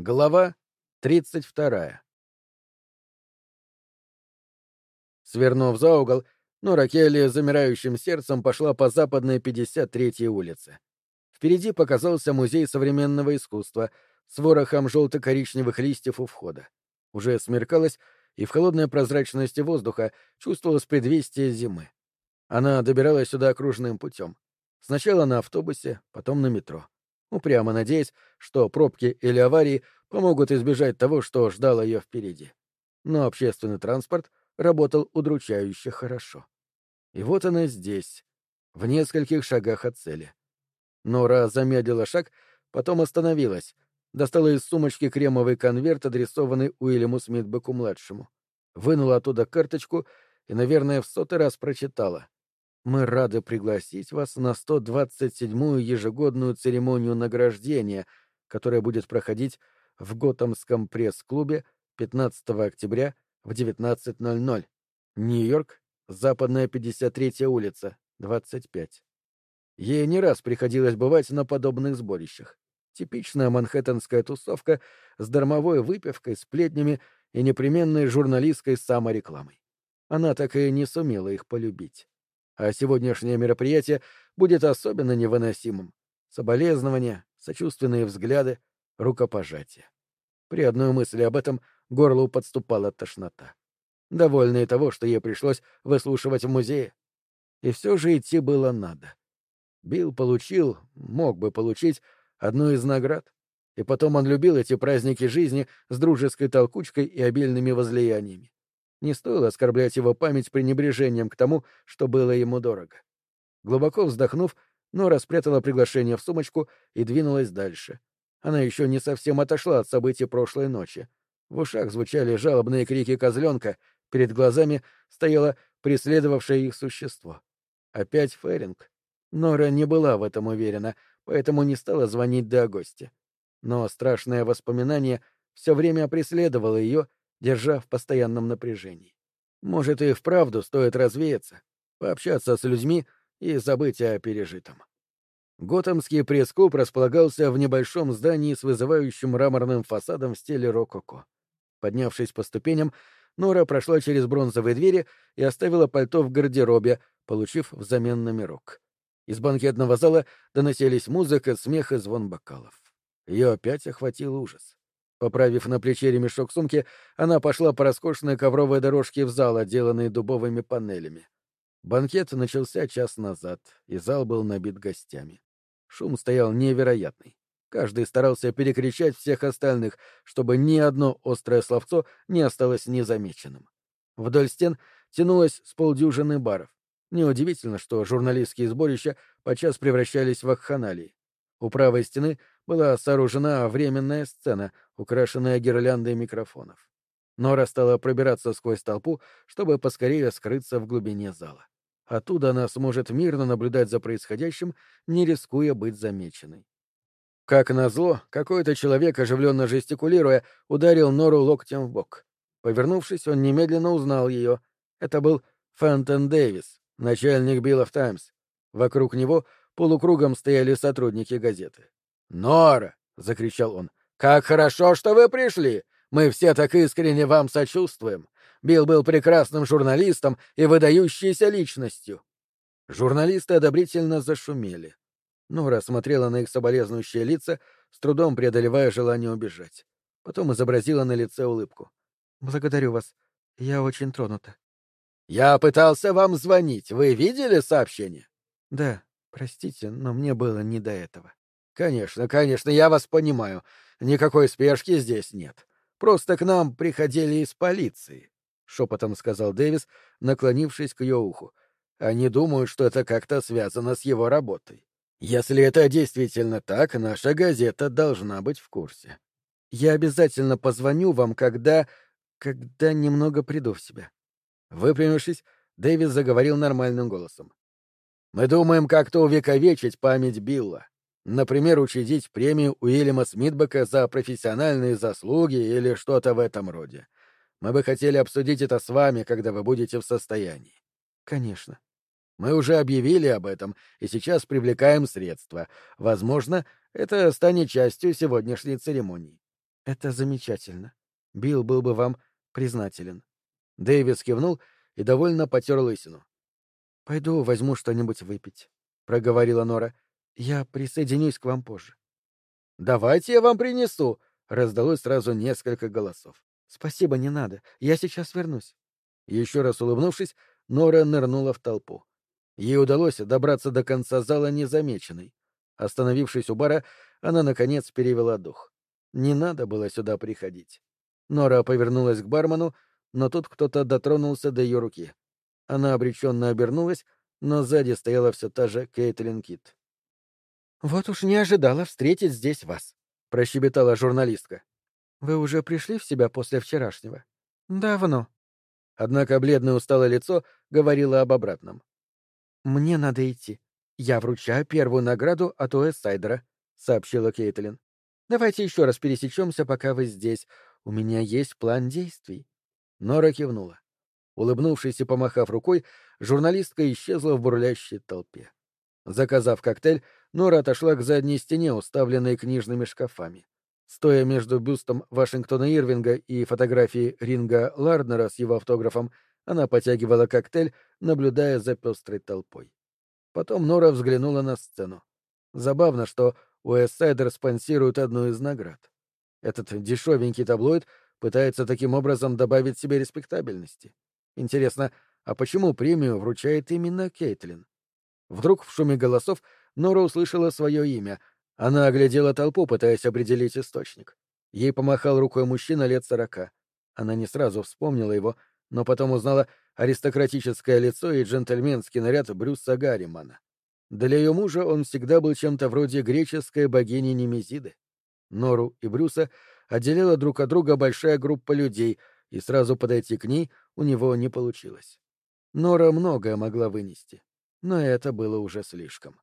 Глава 32. Свернув за угол, Нора Келли замирающим сердцем пошла по западной 53-й улице. Впереди показался музей современного искусства с ворохом желто-коричневых листьев у входа. Уже смеркалось, и в холодной прозрачности воздуха чувствовалось предвестие зимы. Она добиралась сюда окружным путем. Сначала на автобусе, потом на метро упрямо надеясь, что пробки или аварии помогут избежать того, что ждало ее впереди. Но общественный транспорт работал удручающе хорошо. И вот она здесь, в нескольких шагах от цели. Нора замедлила шаг, потом остановилась, достала из сумочки кремовый конверт, адресованный Уильяму Смитбеку-младшему, вынула оттуда карточку и, наверное, в сотый раз прочитала. Мы рады пригласить вас на 127-ю ежегодную церемонию награждения, которая будет проходить в Готэмском пресс-клубе 15 октября в 19.00. Нью-Йорк, Западная 53-я улица, 25. Ей не раз приходилось бывать на подобных сборищах. Типичная манхэттенская тусовка с дармовой выпивкой, сплетнями и непременной журналистской саморекламой. Она так и не сумела их полюбить а сегодняшнее мероприятие будет особенно невыносимым. Соболезнования, сочувственные взгляды, рукопожатия. При одной мысли об этом горлу подступала тошнота. Довольная того, что ей пришлось выслушивать в музее. И все же идти было надо. Билл получил, мог бы получить, одну из наград. И потом он любил эти праздники жизни с дружеской толкучкой и обильными возлияниями. Не стоило оскорблять его память пренебрежением к тому, что было ему дорого. Глубоко вздохнув, Нора спрятала приглашение в сумочку и двинулась дальше. Она еще не совсем отошла от событий прошлой ночи. В ушах звучали жалобные крики козленка, перед глазами стояло преследовавшее их существо. Опять Феринг. Нора не была в этом уверена, поэтому не стала звонить до гостя. Но страшное воспоминание все время преследовало ее держа в постоянном напряжении. Может, и вправду стоит развеяться, пообщаться с людьми и забыть о пережитом. Готэмский пресс-клуб располагался в небольшом здании с вызывающим мраморным фасадом в стиле рококо. Поднявшись по ступеням, Нора прошла через бронзовые двери и оставила пальто в гардеробе, получив взамен номерок. Из банкетного зала доносились музыка, смех и звон бокалов. Ее опять охватил ужас. Поправив на плече ремешок сумки, она пошла по роскошной ковровой дорожке в зал, отделанный дубовыми панелями. Банкет начался час назад, и зал был набит гостями. Шум стоял невероятный. Каждый старался перекричать всех остальных, чтобы ни одно острое словцо не осталось незамеченным. Вдоль стен тянулось с полдюжины баров. Неудивительно, что журналистские сборища подчас превращались в акханалии. У правой стены была сооружена временная сцена, украшенная гирляндой микрофонов. Нора стала пробираться сквозь толпу, чтобы поскорее скрыться в глубине зала. Оттуда она сможет мирно наблюдать за происходящим, не рискуя быть замеченной. Как назло, какой-то человек, оживленно жестикулируя, ударил Нору локтем в бок. Повернувшись, он немедленно узнал ее. Это был Фентон Дэвис, начальник Биллов Таймс. Вокруг него полукругом стояли сотрудники газеты. «Нора!» — закричал он. «Как хорошо, что вы пришли! Мы все так искренне вам сочувствуем. Билл был прекрасным журналистом и выдающейся личностью». Журналисты одобрительно зашумели. Нора смотрела на их соболезнующие лица, с трудом преодолевая желание убежать. Потом изобразила на лице улыбку. «Благодарю вас. Я очень тронута». «Я пытался вам звонить. Вы видели сообщение?» «Да, простите, но мне было не до этого». Конечно, конечно, я вас понимаю. Никакой спешки здесь нет. Просто к нам приходили из полиции, шепотом сказал Дэвис, наклонившись к ее уху. Они думают, что это как-то связано с его работой. Если это действительно так, наша газета должна быть в курсе. Я обязательно позвоню вам, когда... когда немного приду в себя. Выпрямившись, Дэвис заговорил нормальным голосом. Мы думаем как-то увековечить память Билла. Например, учредить премию Уильяма Смитбека за профессиональные заслуги или что-то в этом роде. Мы бы хотели обсудить это с вами, когда вы будете в состоянии. Конечно. Мы уже объявили об этом и сейчас привлекаем средства. Возможно, это станет частью сегодняшней церемонии. Это замечательно. Билл был бы вам признателен. Дэвис кивнул и довольно потер лысину. «Пойду возьму что-нибудь выпить», — проговорила Нора. «Я присоединюсь к вам позже». «Давайте я вам принесу», — раздалось сразу несколько голосов. «Спасибо, не надо. Я сейчас вернусь». Еще раз улыбнувшись, Нора нырнула в толпу. Ей удалось добраться до конца зала незамеченной. Остановившись у бара, она, наконец, перевела дух. Не надо было сюда приходить. Нора повернулась к бармену, но тут кто-то дотронулся до ее руки. Она обреченно обернулась, но сзади стояла все та же Кейтлин Кит. «Вот уж не ожидала встретить здесь вас», — прощебетала журналистка. «Вы уже пришли в себя после вчерашнего?» «Давно». Однако бледное усталое лицо говорило об обратном. «Мне надо идти. Я вручаю первую награду от Уэссайдера», — сообщила Кейтлин. «Давайте еще раз пересечемся, пока вы здесь. У меня есть план действий». Нора кивнула. Улыбнувшись и помахав рукой, журналистка исчезла в бурлящей толпе. Заказав коктейль, Нора отошла к задней стене, уставленной книжными шкафами. Стоя между бюстом Вашингтона Ирвинга и фотографией Ринга Ларднера с его автографом, она потягивала коктейль, наблюдая за пестрой толпой. Потом Нора взглянула на сцену. Забавно, что Уэссайдер спонсирует одну из наград. Этот дешевенький таблоид пытается таким образом добавить себе респектабельности. Интересно, а почему премию вручает именно Кейтлин? Вдруг в шуме голосов Нора услышала свое имя. Она оглядела толпу, пытаясь определить источник. Ей помахал рукой мужчина лет сорока. Она не сразу вспомнила его, но потом узнала аристократическое лицо и джентльменский наряд Брюса Гарримана. Для ее мужа он всегда был чем-то вроде греческой богини Немезиды. Нору и Брюса отделила друг от друга большая группа людей, и сразу подойти к ней у него не получилось. Нора многое могла вынести, но это было уже слишком.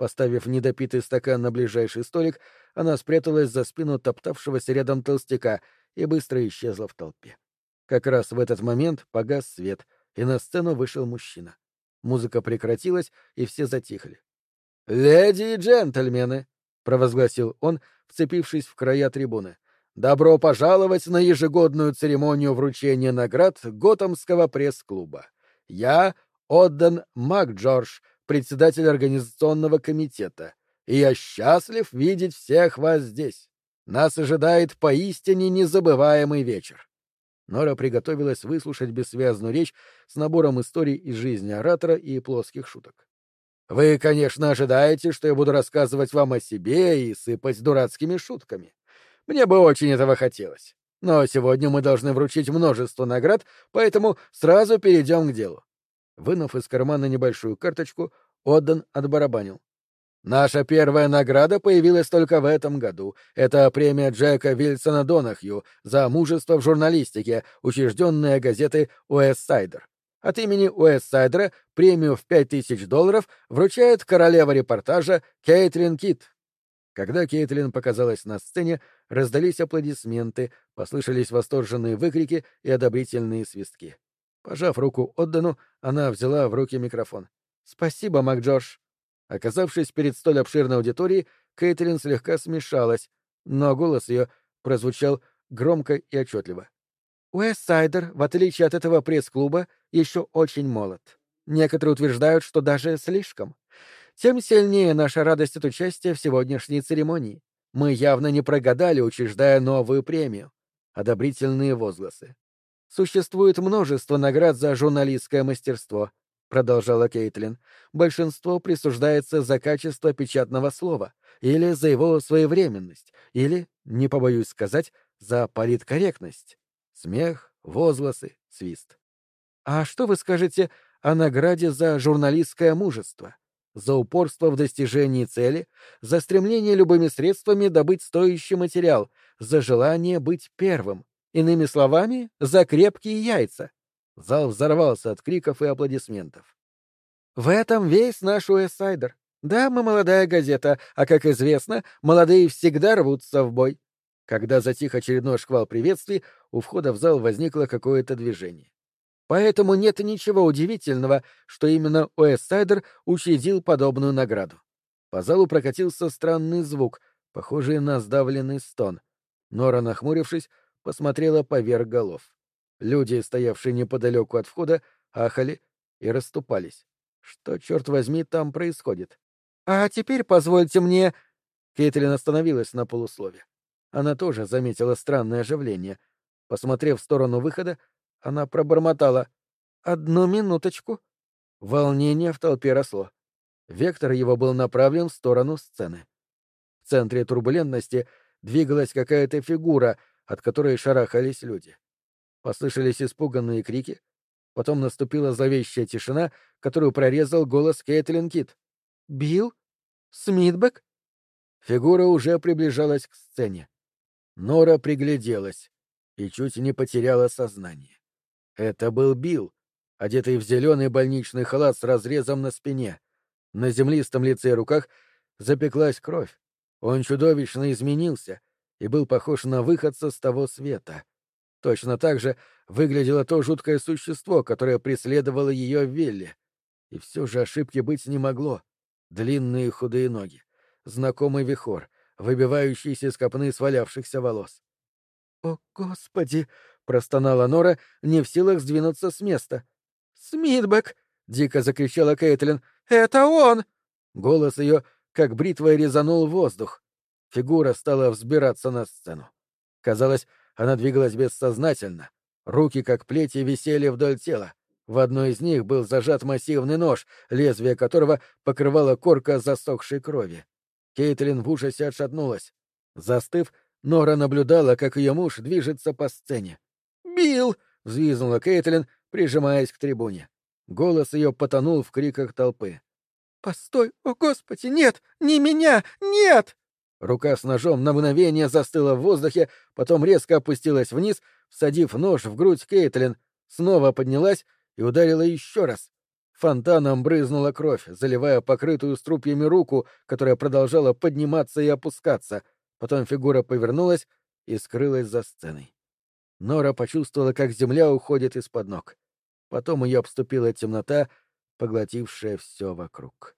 Поставив недопитый стакан на ближайший столик, она спряталась за спину топтавшегося рядом толстяка и быстро исчезла в толпе. Как раз в этот момент погас свет, и на сцену вышел мужчина. Музыка прекратилась, и все затихли. «Леди и джентльмены!» — провозгласил он, вцепившись в края трибуны. «Добро пожаловать на ежегодную церемонию вручения наград Готэмского пресс-клуба. Я Отдан МакДжордж, председатель организационного комитета, и я счастлив видеть всех вас здесь. Нас ожидает поистине незабываемый вечер. Нора приготовилась выслушать бессвязную речь с набором историй из жизни оратора и плоских шуток. Вы, конечно, ожидаете, что я буду рассказывать вам о себе и сыпать дурацкими шутками. Мне бы очень этого хотелось. Но сегодня мы должны вручить множество наград, поэтому сразу перейдем к делу. Вынув из кармана небольшую карточку, Отдан отбарабанил. Наша первая награда появилась только в этом году. Это премия Джека Вильсона Донахью за мужество в журналистике, учрежденная газетой «Уэссайдер». От имени Уэссайдера премию в пять тысяч долларов вручает королева репортажа Кейтлин Кит. Когда Кейтлин показалась на сцене, раздались аплодисменты, послышались восторженные выкрики и одобрительные свистки. Пожав руку Отдану, она взяла в руки микрофон. «Спасибо, МакДжордж». Оказавшись перед столь обширной аудиторией, Кейтлин слегка смешалась, но голос ее прозвучал громко и отчетливо. Уэссайдер, в отличие от этого пресс-клуба, еще очень молод. Некоторые утверждают, что даже слишком. Тем сильнее наша радость от участия в сегодняшней церемонии. Мы явно не прогадали, учреждая новую премию. Одобрительные возгласы. Существует множество наград за журналистское мастерство, продолжала Кейтлин. Большинство присуждается за качество печатного слова, или за его своевременность, или, не побоюсь сказать, за политкорректность. Смех, возгласы, свист. А что вы скажете о награде за журналистское мужество? За упорство в достижении цели, за стремление любыми средствами добыть стоящий материал, за желание быть первым. Иными словами, за крепкие яйца. Зал взорвался от криков и аплодисментов. В этом весь наш Уэссайдер. Да, мы молодая газета, а, как известно, молодые всегда рвутся в бой. Когда затих очередной шквал приветствий, у входа в зал возникло какое-то движение. Поэтому нет ничего удивительного, что именно Уэссайдер учредил подобную награду. По залу прокатился странный звук, похожий на сдавленный стон. Нора, нахмурившись, посмотрела поверх голов. Люди, стоявшие неподалеку от входа, ахали и расступались. Что, черт возьми, там происходит? «А теперь позвольте мне...» Кейтлин остановилась на полуслове. Она тоже заметила странное оживление. Посмотрев в сторону выхода, она пробормотала. «Одну минуточку». Волнение в толпе росло. Вектор его был направлен в сторону сцены. В центре турбулентности двигалась какая-то фигура, от которой шарахались люди. Послышались испуганные крики, потом наступила зловещая тишина, которую прорезал голос Кейтлин Кит. «Билл? Смитбек?» Фигура уже приближалась к сцене. Нора пригляделась и чуть не потеряла сознание. Это был Билл, одетый в зеленый больничный халат с разрезом на спине. На землистом лице и руках запеклась кровь. Он чудовищно изменился и был похож на выходца с того света. Точно так же выглядело то жуткое существо, которое преследовало ее в вилле. И все же ошибки быть не могло. Длинные худые ноги, знакомый вихор, выбивающийся из копны свалявшихся волос. «О, Господи!» — простонала Нора, не в силах сдвинуться с места. «Смитбек!» — дико закричала Кейтлин. «Это он!» Голос ее, как бритвой, резанул воздух. Фигура стала взбираться на сцену. Казалось, она двигалась бессознательно. Руки, как плети, висели вдоль тела. В одной из них был зажат массивный нож, лезвие которого покрывала корка засохшей крови. Кейтлин в ужасе отшатнулась. Застыв, Нора наблюдала, как ее муж движется по сцене. «Билл!» — взвизгнула Кейтлин, прижимаясь к трибуне. Голос ее потонул в криках толпы. «Постой! О, Господи! Нет! Не меня! Нет!» Рука с ножом на мгновение застыла в воздухе, потом резко опустилась вниз, всадив нож в грудь Кейтлин, снова поднялась и ударила еще раз. Фонтаном брызнула кровь, заливая покрытую струпьями руку, которая продолжала подниматься и опускаться. Потом фигура повернулась и скрылась за сценой. Нора почувствовала, как земля уходит из-под ног. Потом ее обступила темнота, поглотившая все вокруг.